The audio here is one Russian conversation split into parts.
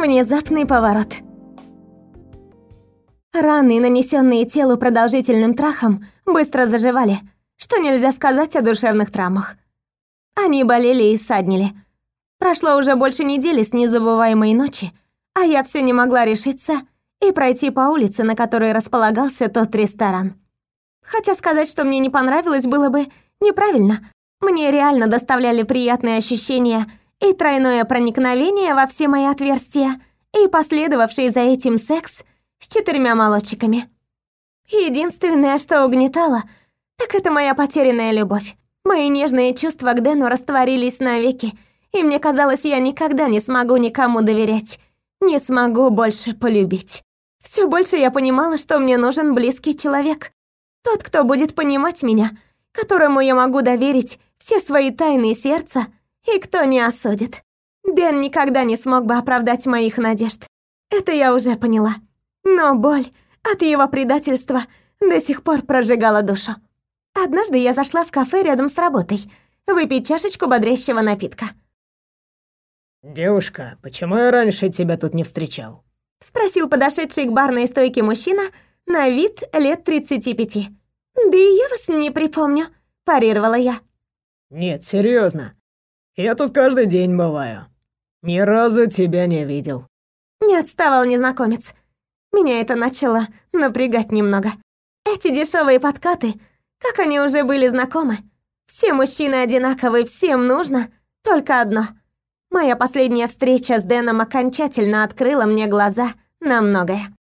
Внезапный поворот. Раны, нанесенные телу продолжительным трахом, быстро заживали, что нельзя сказать о душевных травмах. Они болели и ссаднили. Прошло уже больше недели с незабываемой ночи, а я все не могла решиться и пройти по улице, на которой располагался тот ресторан. Хотя сказать, что мне не понравилось, было бы неправильно. Мне реально доставляли приятные ощущения и тройное проникновение во все мои отверстия, и последовавший за этим секс с четырьмя молодчиками. Единственное, что угнетало, так это моя потерянная любовь. Мои нежные чувства к Дэну растворились навеки, и мне казалось, я никогда не смогу никому доверять, не смогу больше полюбить. Все больше я понимала, что мне нужен близкий человек. Тот, кто будет понимать меня, которому я могу доверить все свои тайны сердца и кто не осудит. Дэн никогда не смог бы оправдать моих надежд. Это я уже поняла. Но боль от его предательства до сих пор прожигала душу. Однажды я зашла в кафе рядом с работой, выпить чашечку бодрящего напитка. «Девушка, почему я раньше тебя тут не встречал?» Спросил подошедший к барной стойке мужчина на вид лет 35. «Да и я вас не припомню», – парировала я. «Нет, серьезно. Я тут каждый день бываю. Ни разу тебя не видел». Не отставал незнакомец. Меня это начало напрягать немного. Эти дешевые подкаты, как они уже были знакомы. Все мужчины одинаковы, всем нужно только одно – Моя последняя встреча с Дэном окончательно открыла мне глаза на многое.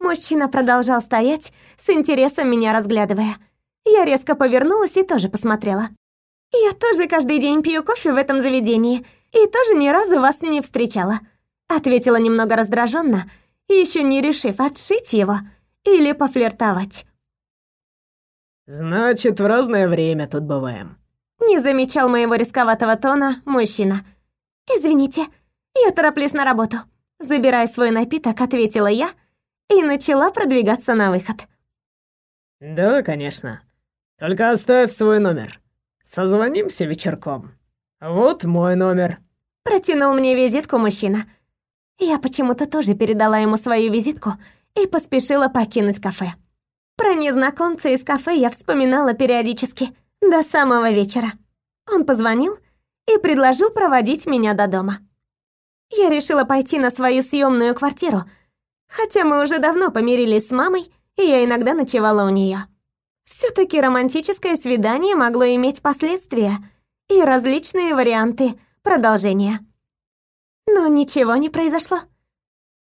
Мужчина продолжал стоять, с интересом меня разглядывая. Я резко повернулась и тоже посмотрела. «Я тоже каждый день пью кофе в этом заведении и тоже ни разу вас не встречала», ответила немного раздраженно, еще не решив отшить его или пофлиртовать. «Значит, в разное время тут бываем». Не замечал моего рисковатого тона мужчина. «Извините, я тороплюсь на работу». Забирая свой напиток, ответила я и начала продвигаться на выход. «Да, конечно. Только оставь свой номер. Созвонимся вечерком. Вот мой номер». Протянул мне визитку мужчина. Я почему-то тоже передала ему свою визитку и поспешила покинуть кафе. Про незнакомца из кафе я вспоминала периодически, до самого вечера. Он позвонил и предложил проводить меня до дома. Я решила пойти на свою съемную квартиру, хотя мы уже давно помирились с мамой, и я иногда ночевала у нее. Все таки романтическое свидание могло иметь последствия и различные варианты продолжения. Но ничего не произошло.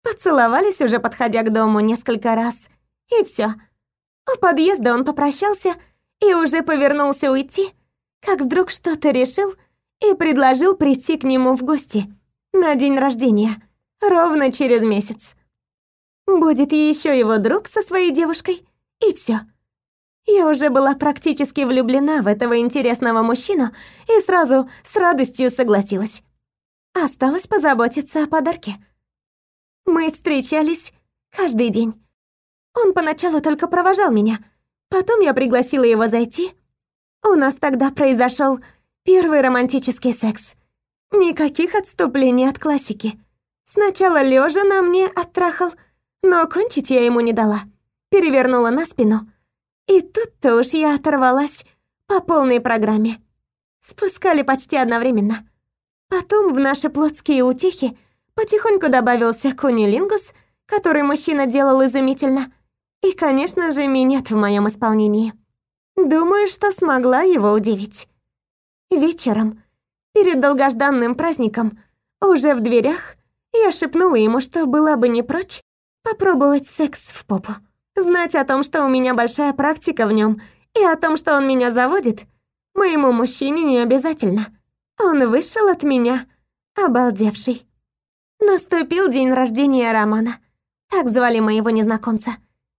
Поцеловались уже подходя к дому несколько раз, и все. У подъезда он попрощался и уже повернулся уйти, как вдруг что-то решил — и предложил прийти к нему в гости на день рождения, ровно через месяц. Будет еще его друг со своей девушкой, и все. Я уже была практически влюблена в этого интересного мужчину и сразу с радостью согласилась. Осталось позаботиться о подарке. Мы встречались каждый день. Он поначалу только провожал меня, потом я пригласила его зайти. У нас тогда произошел Первый романтический секс. Никаких отступлений от классики. Сначала лежа на мне оттрахал, но кончить я ему не дала. Перевернула на спину. И тут-то уж я оторвалась по полной программе. Спускали почти одновременно. Потом в наши плотские утехи потихоньку добавился кунилингус, который мужчина делал изумительно. И, конечно же, минет в моем исполнении. Думаю, что смогла его удивить. Вечером, перед долгожданным праздником, уже в дверях, я шепнула ему, что была бы не прочь попробовать секс в попу. Знать о том, что у меня большая практика в нем, и о том, что он меня заводит, моему мужчине не обязательно. Он вышел от меня, обалдевший. Наступил день рождения Романа. Так звали моего незнакомца.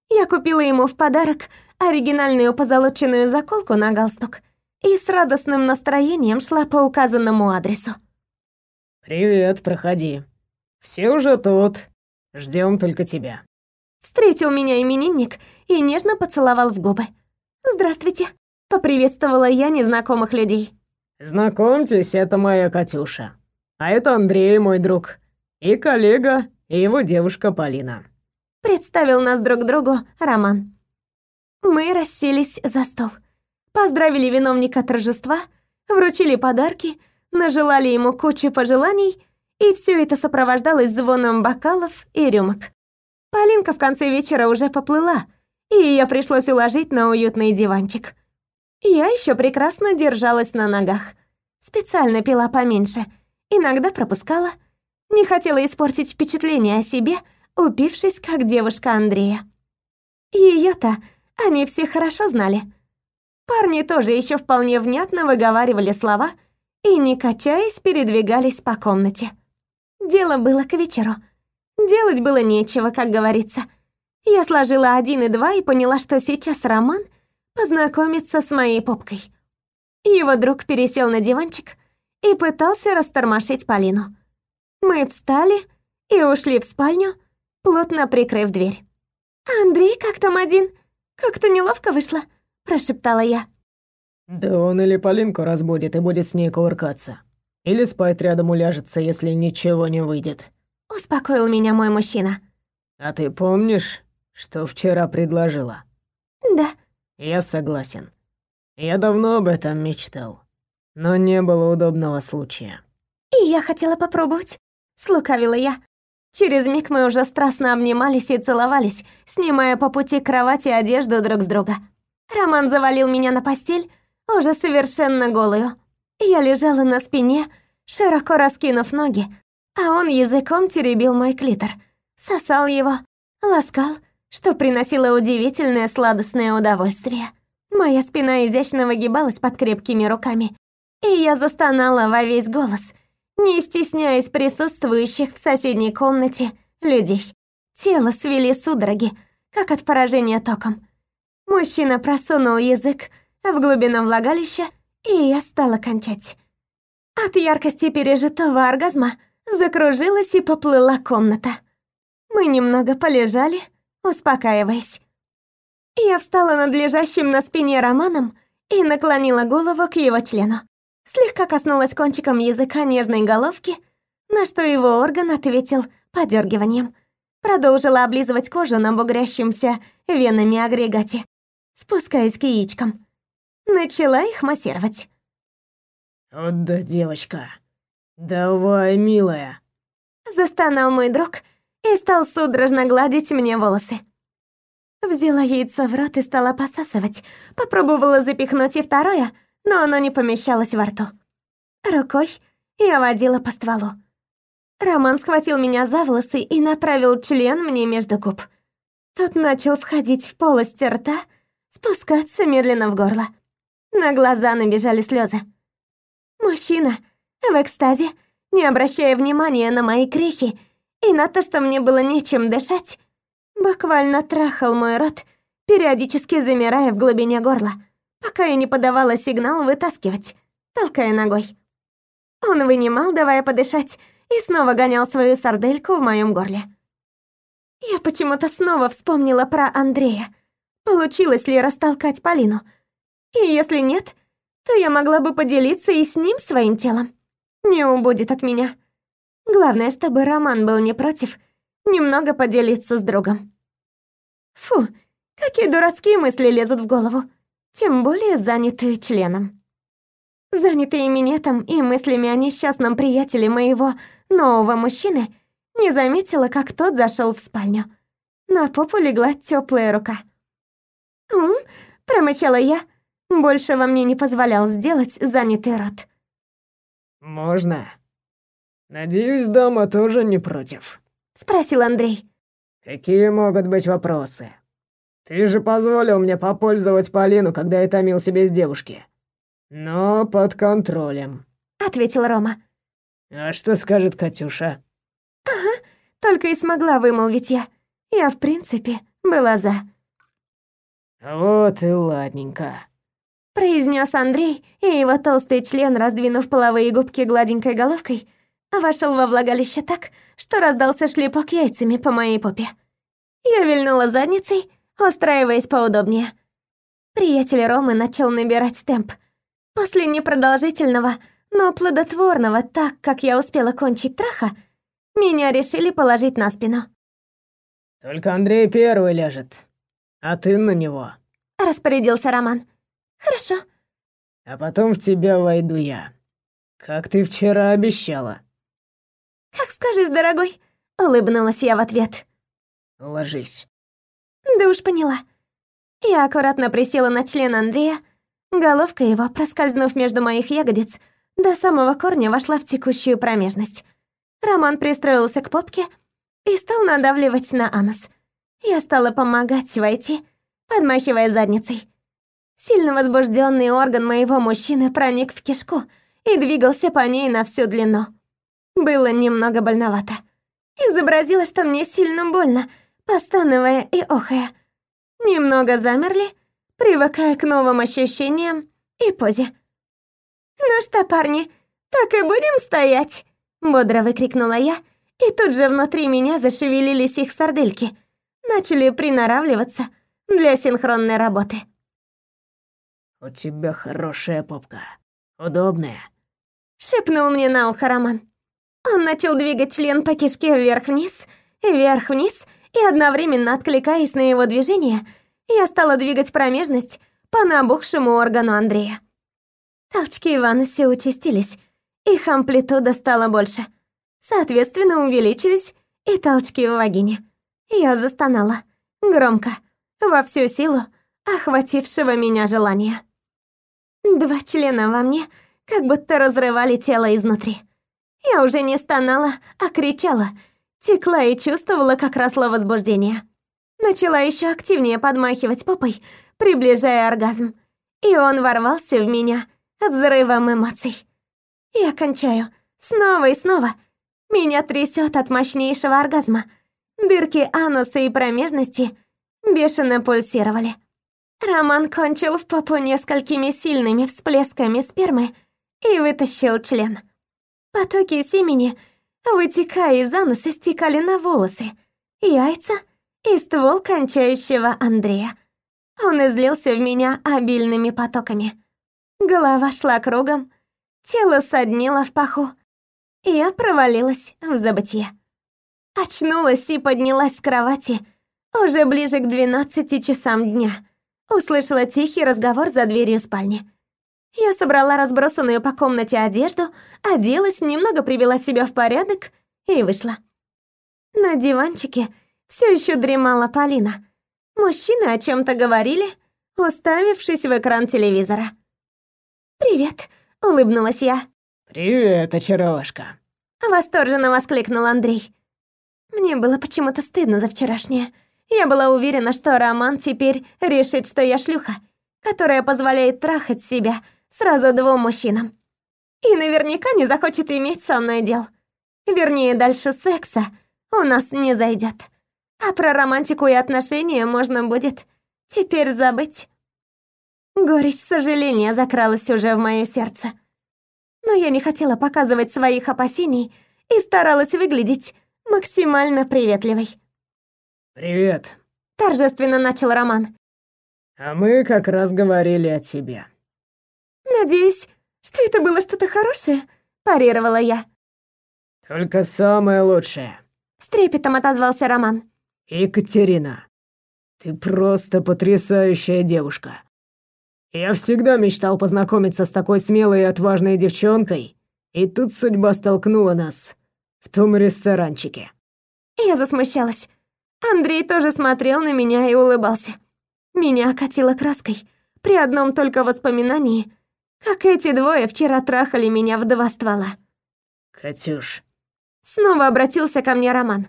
Я купила ему в подарок оригинальную позолоченную заколку на галстук и с радостным настроением шла по указанному адресу. «Привет, проходи. Все уже тут. Ждем только тебя». Встретил меня именинник и нежно поцеловал в губы. «Здравствуйте», — поприветствовала я незнакомых людей. «Знакомьтесь, это моя Катюша. А это Андрей, мой друг. И коллега, и его девушка Полина. Представил нас друг другу Роман. Мы расселись за стол. Поздравили виновника торжества, вручили подарки, нажелали ему кучу пожеланий, и все это сопровождалось звоном бокалов и рюмок. Полинка в конце вечера уже поплыла, и ее пришлось уложить на уютный диванчик. Я еще прекрасно держалась на ногах. Специально пила поменьше, иногда пропускала. Не хотела испортить впечатление о себе, упившись как девушка Андрея. Ее-то они все хорошо знали. Парни тоже еще вполне внятно выговаривали слова и, не качаясь, передвигались по комнате. Дело было к вечеру. Делать было нечего, как говорится. Я сложила один и два и поняла, что сейчас Роман познакомится с моей попкой. Его друг пересел на диванчик и пытался растормошить Полину. Мы встали и ушли в спальню, плотно прикрыв дверь. «Андрей, как там один? Как-то неловко вышло», — прошептала я. «Да он или Полинку разбудит и будет с ней кувыркаться. Или спать рядом уляжется, если ничего не выйдет», — успокоил меня мой мужчина. «А ты помнишь, что вчера предложила?» «Да». «Я согласен. Я давно об этом мечтал, но не было удобного случая». «И я хотела попробовать», — слукавила я. Через миг мы уже страстно обнимались и целовались, снимая по пути к кровати одежду друг с друга. Роман завалил меня на постель, уже совершенно голую. Я лежала на спине, широко раскинув ноги, а он языком теребил мой клитор, сосал его, ласкал, что приносило удивительное сладостное удовольствие. Моя спина изящно выгибалась под крепкими руками, и я застонала во весь голос, не стесняясь присутствующих в соседней комнате людей. Тело свели судороги, как от поражения током. Мужчина просунул язык в глубину влагалища, и я стала кончать. От яркости пережитого оргазма закружилась и поплыла комната. Мы немного полежали, успокаиваясь. Я встала над лежащим на спине Романом и наклонила голову к его члену. Слегка коснулась кончиком языка нежной головки, на что его орган ответил подергиванием. Продолжила облизывать кожу на бугрящемся венами агрегате, спускаясь к яичкам. Начала их массировать. «Вот да, девочка. Давай, милая». Застонал мой друг и стал судорожно гладить мне волосы. Взяла яйцо в рот и стала посасывать. Попробовала запихнуть и второе, но оно не помещалось во рту. Рукой я водила по стволу. Роман схватил меня за волосы и направил член мне между губ. Тот начал входить в полость рта, спускаться медленно в горло. На глаза набежали слезы. Мужчина в экстазе, не обращая внимания на мои крики и на то, что мне было нечем дышать, буквально трахал мой рот, периодически замирая в глубине горла, пока я не подавала сигнал вытаскивать, толкая ногой. Он вынимал, давая подышать, и снова гонял свою сардельку в моем горле. Я почему-то снова вспомнила про Андрея. Получилось ли растолкать Полину? И если нет, то я могла бы поделиться и с ним своим телом. Не убудет от меня. Главное, чтобы Роман был не против немного поделиться с другом. Фу, какие дурацкие мысли лезут в голову. Тем более занятые членом. Занятые минетом и мыслями о несчастном приятеле моего нового мужчины, не заметила, как тот зашел в спальню. На попу легла теплая рука. «Ум?» — промычала я, больше во мне не позволял сделать занятый рот. «Можно?» «Надеюсь, дама тоже не против?» — спросил Андрей. «Какие могут быть вопросы? Ты же позволил мне попользовать Полину, когда я томил себе с девушки. Но под контролем», — ответил Рома. «А что скажет Катюша?» «Ага, только и смогла вымолвить я. Я, в принципе, была за». «Вот и ладненько», произнес Андрей, и его толстый член, раздвинув половые губки гладенькой головкой, вошел во влагалище так, что раздался шлепок яйцами по моей попе. Я вильнула задницей, устраиваясь поудобнее. Приятель Ромы начал набирать темп. После непродолжительного, но плодотворного, так как я успела кончить траха, Меня решили положить на спину. «Только Андрей первый ляжет, а ты на него», — распорядился Роман. «Хорошо». «А потом в тебя войду я, как ты вчера обещала». «Как скажешь, дорогой», — улыбнулась я в ответ. «Ложись». «Да уж поняла». Я аккуратно присела на член Андрея, головка его, проскользнув между моих ягодиц, до самого корня вошла в текущую промежность. Роман пристроился к попке и стал надавливать на анус. Я стала помогать войти, подмахивая задницей. Сильно возбужденный орган моего мужчины проник в кишку и двигался по ней на всю длину. Было немного больновато. Изобразила, что мне сильно больно, постановая и охая. Немного замерли, привыкая к новым ощущениям и позе. «Ну что, парни, так и будем стоять?» Бодро выкрикнула я, и тут же внутри меня зашевелились их сардельки. Начали приноравливаться для синхронной работы. «У тебя хорошая попка. Удобная», — шепнул мне на ухо Роман. Он начал двигать член по кишке вверх-вниз, вверх-вниз, и одновременно откликаясь на его движение, я стала двигать промежность по набухшему органу Андрея. Толчки в анусе участились, их амплитуда стала больше. Соответственно, увеличились и толчки в вагине. Я застонала. Громко. Во всю силу охватившего меня желания. Два члена во мне как будто разрывали тело изнутри. Я уже не стонала, а кричала. Текла и чувствовала, как росло возбуждение. Начала еще активнее подмахивать попой, приближая оргазм. И он ворвался в меня взрывом эмоций. Я кончаю. Снова и снова. Меня трясет от мощнейшего оргазма. Дырки ануса и промежности бешено пульсировали. Роман кончил в попу несколькими сильными всплесками спермы и вытащил член. Потоки семени, вытекая из ануса, стекали на волосы, яйца и ствол кончающего Андрея. Он излился в меня обильными потоками. Голова шла кругом, Тело соднило в паху. Я провалилась в забытье. Очнулась и поднялась с кровати уже ближе к двенадцати часам дня. Услышала тихий разговор за дверью спальни. Я собрала разбросанную по комнате одежду, оделась, немного привела себя в порядок и вышла. На диванчике все еще дремала Полина. Мужчины о чем то говорили, уставившись в экран телевизора. «Привет», улыбнулась я. «Привет, очаровашка!» Восторженно воскликнул Андрей. Мне было почему-то стыдно за вчерашнее. Я была уверена, что Роман теперь решит, что я шлюха, которая позволяет трахать себя сразу двум мужчинам. И наверняка не захочет иметь со мной дел. Вернее, дальше секса у нас не зайдет. А про романтику и отношения можно будет теперь забыть. Горечь сожаления закралась уже в мое сердце. Но я не хотела показывать своих опасений и старалась выглядеть максимально приветливой. «Привет», — торжественно начал Роман. «А мы как раз говорили о тебе». «Надеюсь, что это было что-то хорошее?» — парировала я. «Только самое лучшее», — с трепетом отозвался Роман. «Екатерина, ты просто потрясающая девушка. Я всегда мечтал познакомиться с такой смелой и отважной девчонкой, и тут судьба столкнула нас в том ресторанчике. Я засмущалась. Андрей тоже смотрел на меня и улыбался. Меня окатило краской при одном только воспоминании, как эти двое вчера трахали меня в два ствола. «Катюш...» Снова обратился ко мне Роман.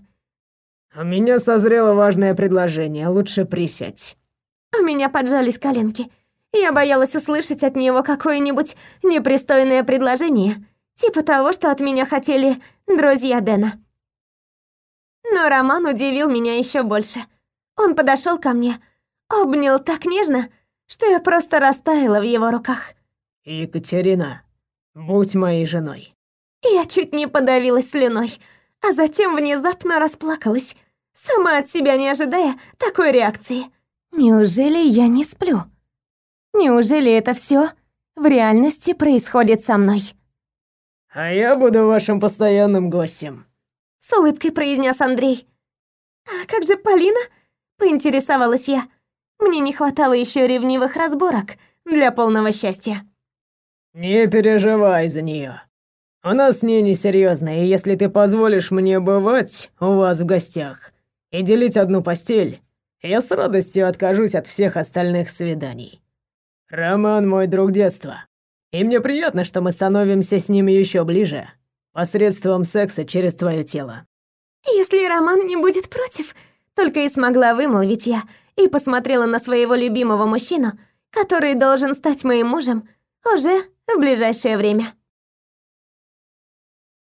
«У меня созрело важное предложение, лучше присядь». У меня поджались коленки. Я боялась услышать от него какое-нибудь непристойное предложение, типа того, что от меня хотели друзья Дэна. Но Роман удивил меня еще больше. Он подошел ко мне, обнял так нежно, что я просто растаяла в его руках. «Екатерина, будь моей женой». Я чуть не подавилась слюной, а затем внезапно расплакалась, сама от себя не ожидая такой реакции. Неужели я не сплю? Неужели это все в реальности происходит со мной? А я буду вашим постоянным гостем. С улыбкой произнес Андрей. А как же Полина? поинтересовалась я. Мне не хватало еще ревнивых разборок для полного счастья. Не переживай за нее. У нас с ней несерьезно, и если ты позволишь мне бывать у вас в гостях и делить одну постель, я с радостью откажусь от всех остальных свиданий. Роман мой друг детства, и мне приятно, что мы становимся с ним еще ближе посредством секса через твое тело. Если Роман не будет против, только и смогла вымолвить я и посмотрела на своего любимого мужчину, который должен стать моим мужем уже в ближайшее время.